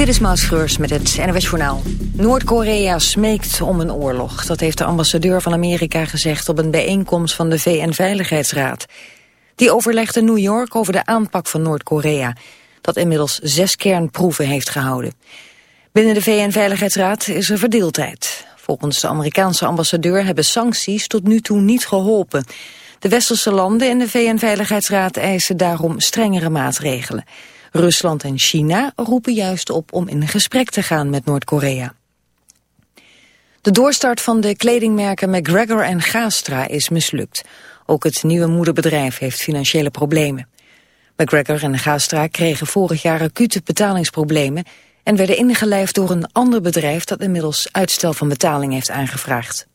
Dit is Maus Schreurs met het NWS Journaal. Noord-Korea smeekt om een oorlog. Dat heeft de ambassadeur van Amerika gezegd op een bijeenkomst van de VN-veiligheidsraad. Die overlegde New York over de aanpak van Noord-Korea... dat inmiddels zes kernproeven heeft gehouden. Binnen de VN-veiligheidsraad is er verdeeldheid. Volgens de Amerikaanse ambassadeur hebben sancties tot nu toe niet geholpen. De westerse landen in de VN-veiligheidsraad eisen daarom strengere maatregelen. Rusland en China roepen juist op om in gesprek te gaan met Noord-Korea. De doorstart van de kledingmerken McGregor en Gaastra is mislukt. Ook het nieuwe moederbedrijf heeft financiële problemen. McGregor en Gaastra kregen vorig jaar acute betalingsproblemen... en werden ingelijfd door een ander bedrijf dat inmiddels uitstel van betaling heeft aangevraagd.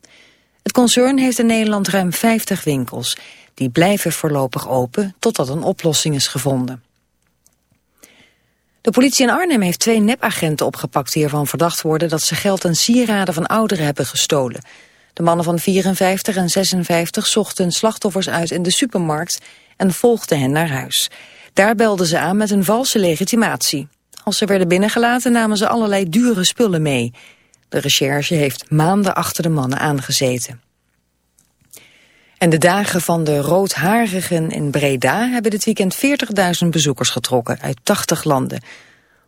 Het concern heeft in Nederland ruim 50 winkels. Die blijven voorlopig open totdat een oplossing is gevonden. De politie in Arnhem heeft twee nepagenten opgepakt die ervan verdacht worden dat ze geld en sieraden van ouderen hebben gestolen. De mannen van 54 en 56 zochten slachtoffers uit in de supermarkt en volgden hen naar huis. Daar belden ze aan met een valse legitimatie. Als ze werden binnengelaten namen ze allerlei dure spullen mee. De recherche heeft maanden achter de mannen aangezeten. En de dagen van de roodharigen in Breda hebben dit weekend 40.000 bezoekers getrokken uit 80 landen.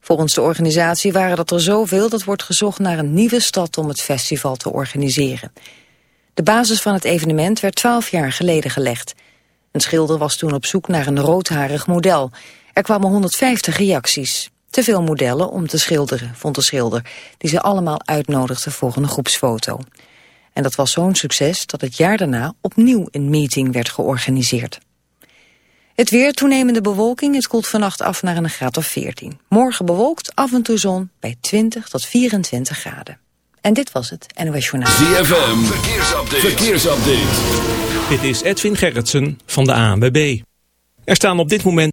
Volgens de organisatie waren dat er zoveel dat wordt gezocht naar een nieuwe stad om het festival te organiseren. De basis van het evenement werd 12 jaar geleden gelegd. Een schilder was toen op zoek naar een roodharig model. Er kwamen 150 reacties. Te veel modellen om te schilderen, vond de schilder, die ze allemaal uitnodigde voor een groepsfoto. En dat was zo'n succes dat het jaar daarna opnieuw een meeting werd georganiseerd. Het weer, toenemende bewolking, het koelt vannacht af naar een graad of 14. Morgen bewolkt, af en toe zon, bij 20 tot 24 graden. En dit was het NOS Journaal. ZFM, verkeersupdate. verkeersupdate. Dit is Edwin Gerritsen van de ANWB. Er staan op dit moment...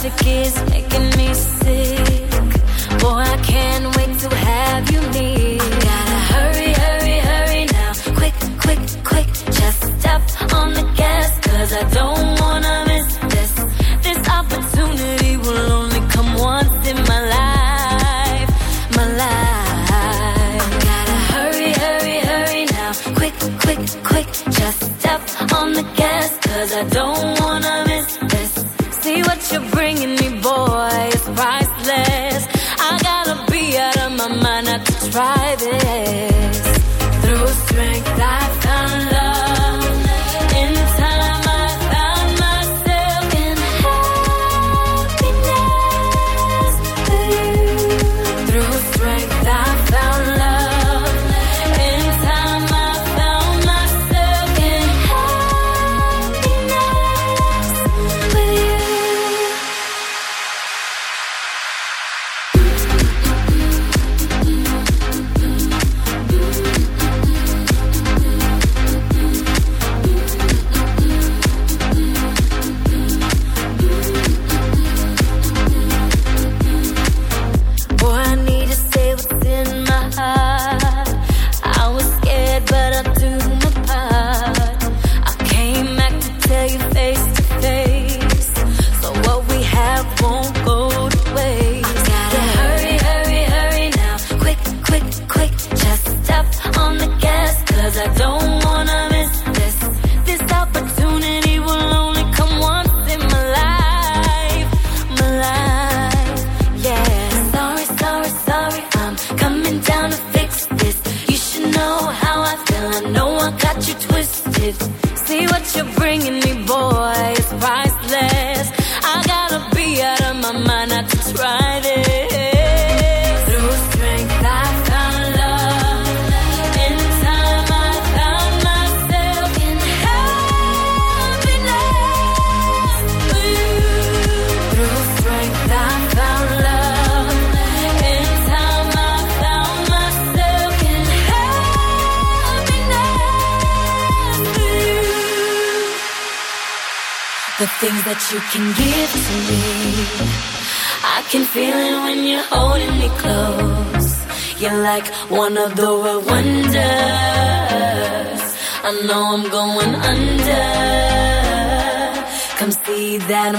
Traffic is making me sick. Boy, I can't wait to have you near. Gotta hurry, hurry, hurry now. Quick, quick, quick. Just step on the gas, cause I don't wanna miss this. This opportunity will only come once in my life. My life. Gotta hurry, hurry, hurry now. Quick, quick, quick. Just step on the gas, cause I don't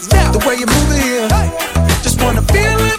The way you move it here, just wanna feel it.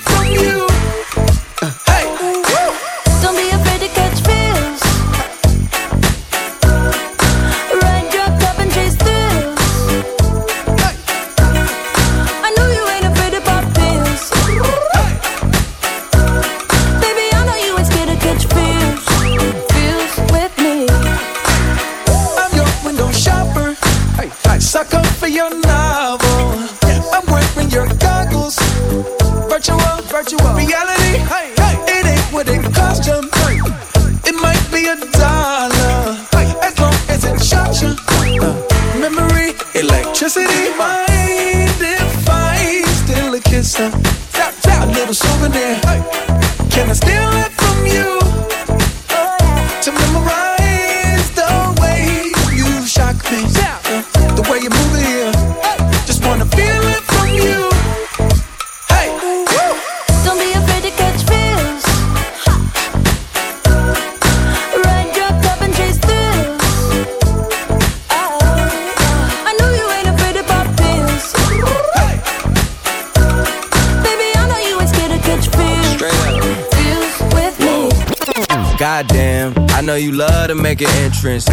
difference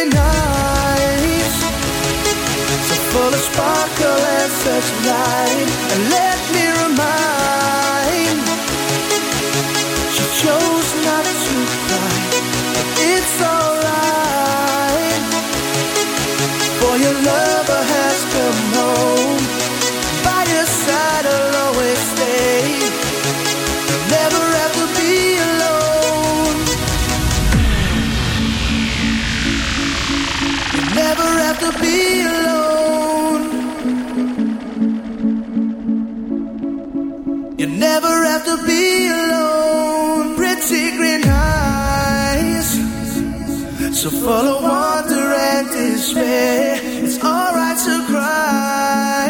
full of wonder and despair. It's alright to cry,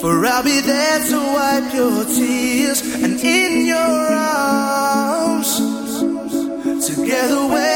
for I'll be there to wipe your tears and in your arms, together we're.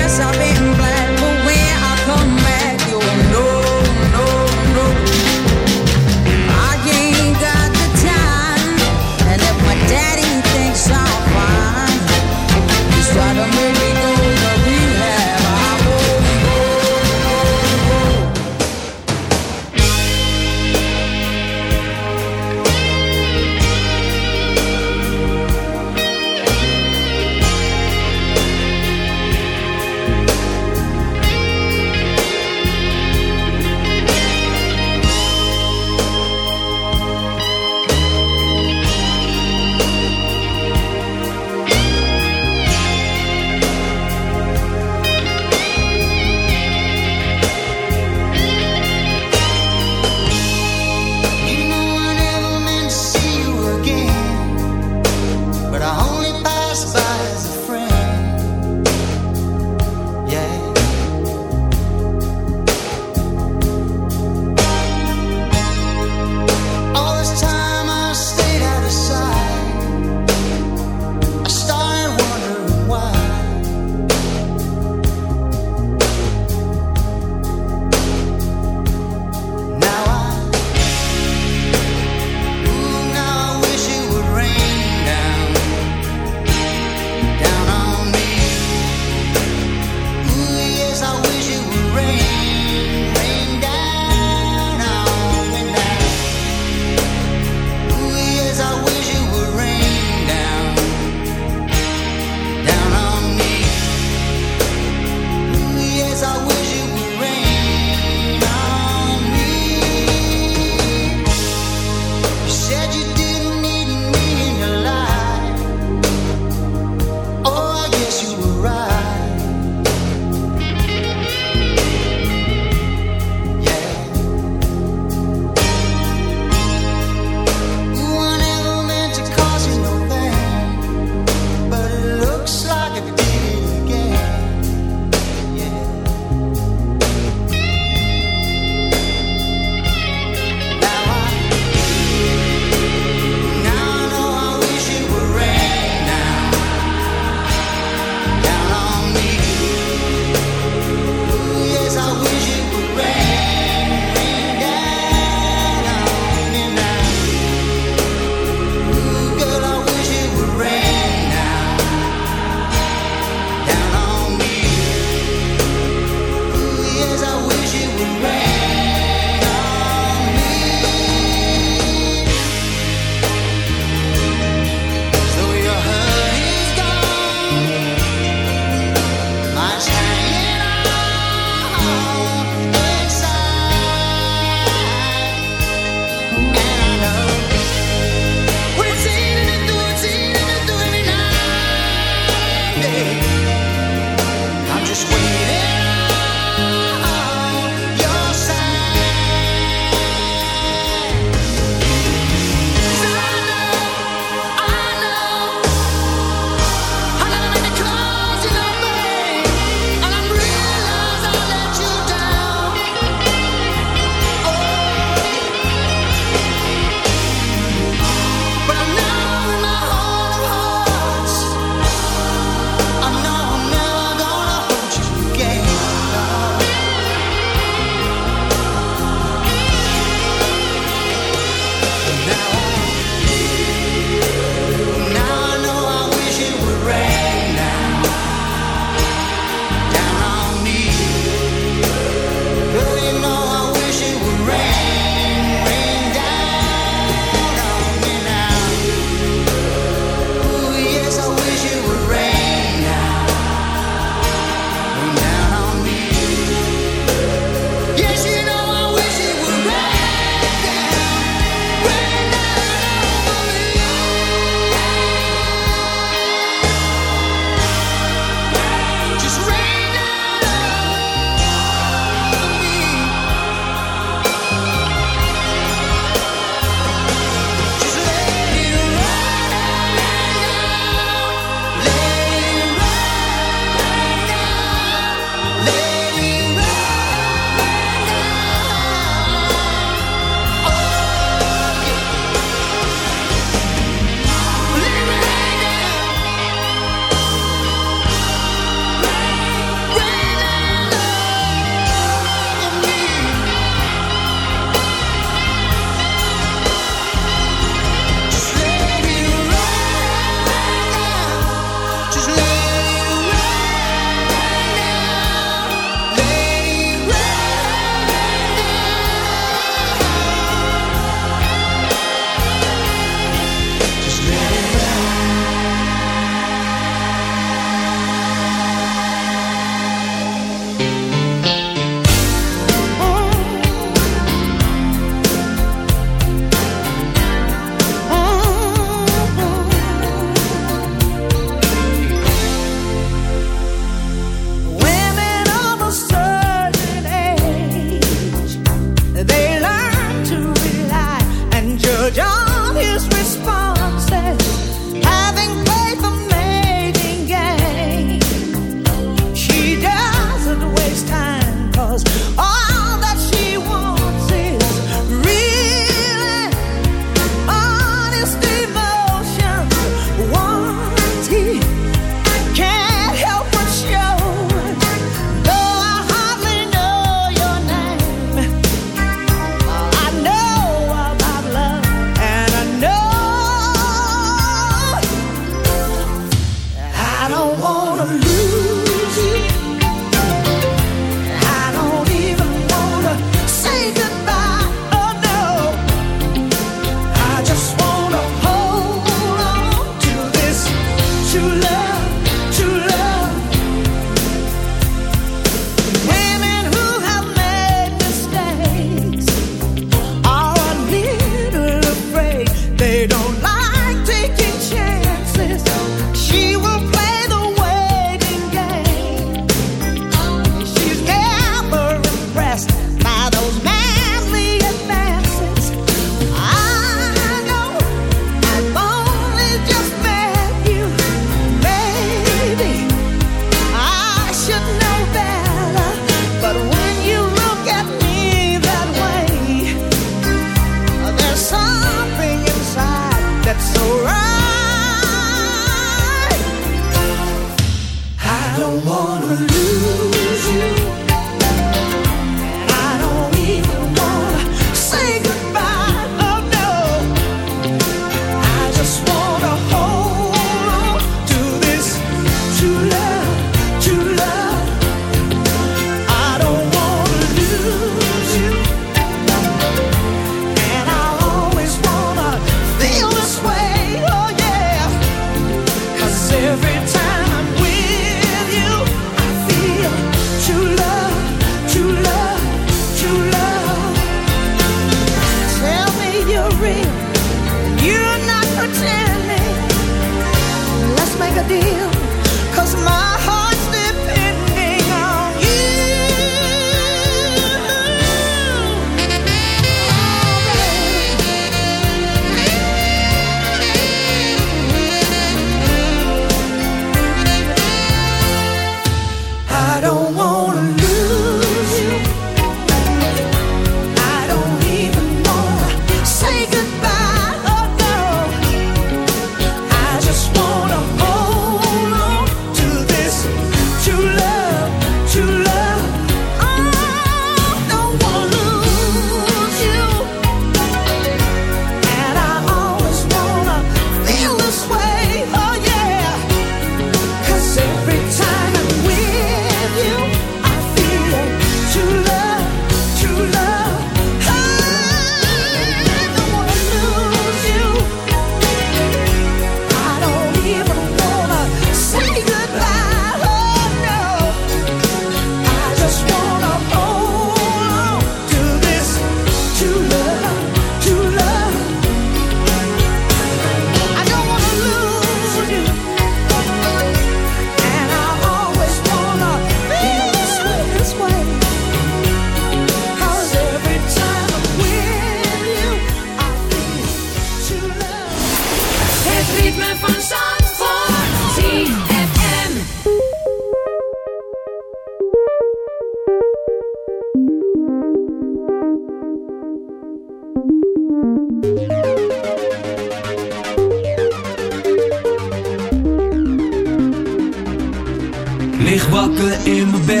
in my bed.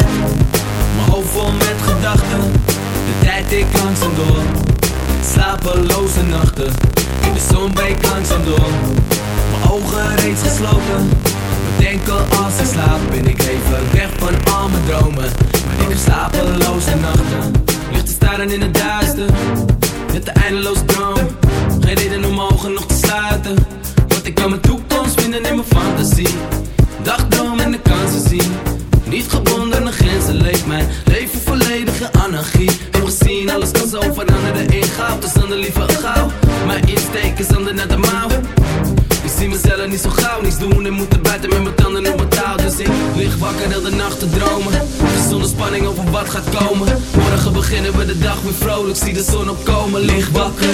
de zon opkomen, ligt wakker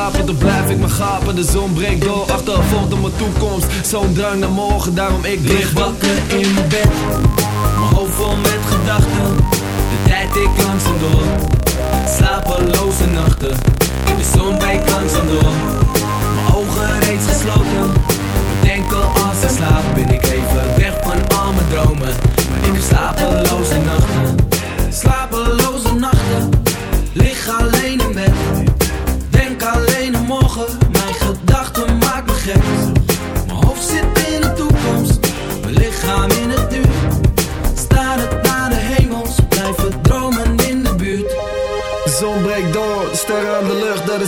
slapen, dan blijf ik maar gapen. De zon breekt door, achtervolgd op mijn toekomst. Zo'n drang naar morgen, daarom ik lig wakker in mijn bed. Mijn hoofd vol met gedachten, de tijd ik langzaam door. Slapeloze nachten, in de zon breekt langzaam door. Mijn ogen reeds gesloten, denk al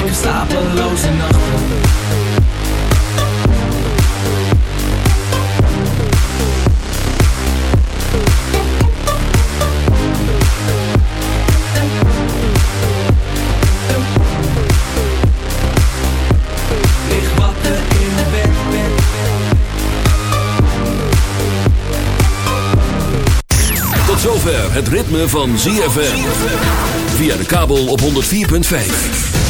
Ik heb slapeloze nachten. Het ritme van ZFM. Via de kabel op 104.5.